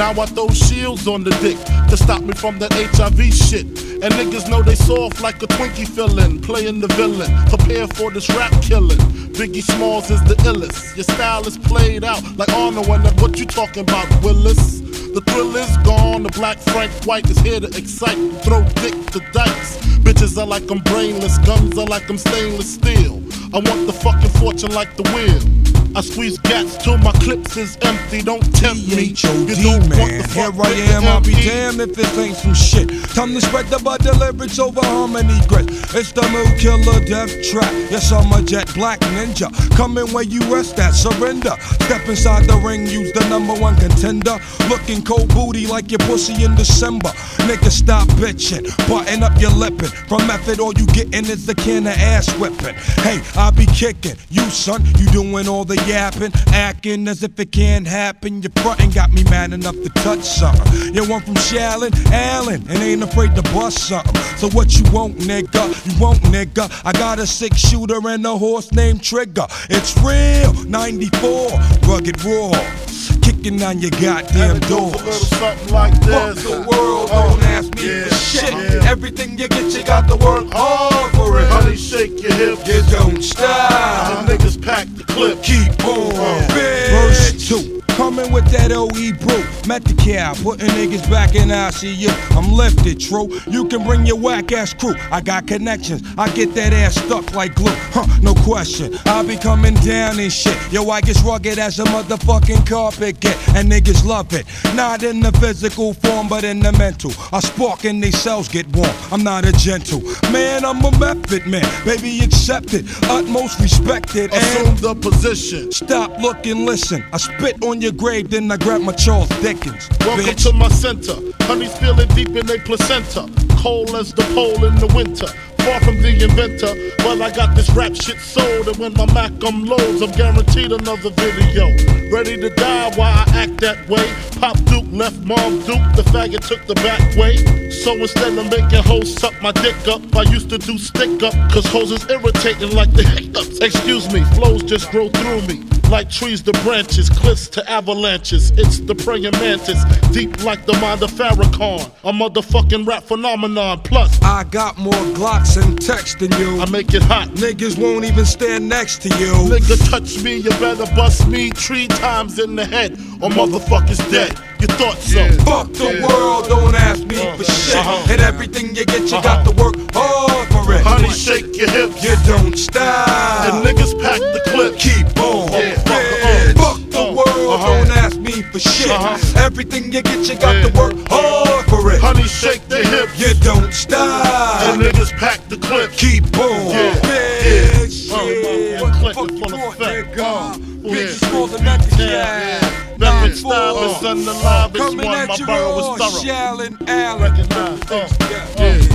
I throw shields on the dick to stop me from that HIV shit. And niggas know they soft like a Twinkie fillin', playing the villain. Prepare for this rap killing. Biggie Smalls is the illest. Your style is played out like Arnold and what you talking about, Willis? The thrill is gone. The black Frank White is here to excite. Throw dick to dice. Bitches are like I'm brainless. Guns are like I'm stainless steel. I want the fucking fortune like the wheel. I squeeze gas till my clips is empty. Don't tempt me. You don't man. want the Here I am, I'll be damned if this ain't some shit. Time to spread the bud lyrics over harmony grit. It's the mood killer death trap. Yes, I'm a jet black ninja. Coming where you rest at, surrender. Step inside the ring, use the number one contender. Looking cold booty like your pussy in December. Nigga, stop bitching. Button up your lippin'. From method, all you gettin' is the can of ass whipping. Hey, I be kicking. You, son, you doing all the yapping. Acting as if it can't happen. Your frontin' got me mad enough to touch something. You want from Shaolin, Allen, and ain't afraid to bust something. So what you want, nigga? You want, nigga? I got a six shooter and a horse named Trigger. It's real, 94, rugged raw. Kicking on your goddamn goes a little doors. something like this. Fuck the world, don't oh, ask me yeah, for shit. yeah. Everything you get, you got to work hard for it. Honey, shake your hips. You don't stop. The niggas pack the clip. Keep on. Verse two. Coming with that OE brew. Met the cow, putting niggas back in ICU. I'm lifted, true. You can bring your whack ass crew. I got connections. I get that ass stuck like glue. Huh, no question. I be coming down and shit. Yo, I get rugged as a motherfucking carpet get. And niggas love it. Not in the physical form, but in the mental. I spark and these cells get warm. I'm not a gentle. Man, I'm a method man. Baby, accept it. Utmost respected. And Assume the position. Stop, look, and listen. I spit on your grave, then I grab my Charles Dickens. Welcome bitch. to my center. Honey's feeling deep in a placenta. Cold as the pole in the winter. Far from the inventor. Well, I got this rap shit sold, and when my Mac unloads, I'm guaranteed another video. Ready to die while I act that way. Pop Duke left Mom Duke, the faggot took the back way. So instead of making hoes suck my dick up, I used to do stick up, cause hoes is irritating like the hiccups. Excuse me, flows just grow through me. Like trees to branches, cliffs to avalanches. It's the praying mantis, deep like the mind of Farrakhan. A motherfucking rap phenomenon. Plus, I got more Glocks and text than you. I make it hot. Niggas won't even stand next to you. Nigga, touch me, you better bust me three times in the head, or motherfucker's dead. You thought so? Fuck the world, don't ask me for shit. Uh-huh. And everything you get, you got to work hard for it. Honey, shake your hips. You don't stop. And niggas pack the clip. Keep on. Yeah. Yeah. Uh, Fuck the uh, world, uh-huh. don't ask me for shit. Uh-huh. Everything you get, you got Yeah. to work hard for it. Honey, shake the hips. You don't stop. And niggas pack the clip. Keep on. Style is Uh, unalive. It's Coming one. at My you borough raw, is thorough. Shaolin Allen. Recognize. Uh, Yeah. yeah.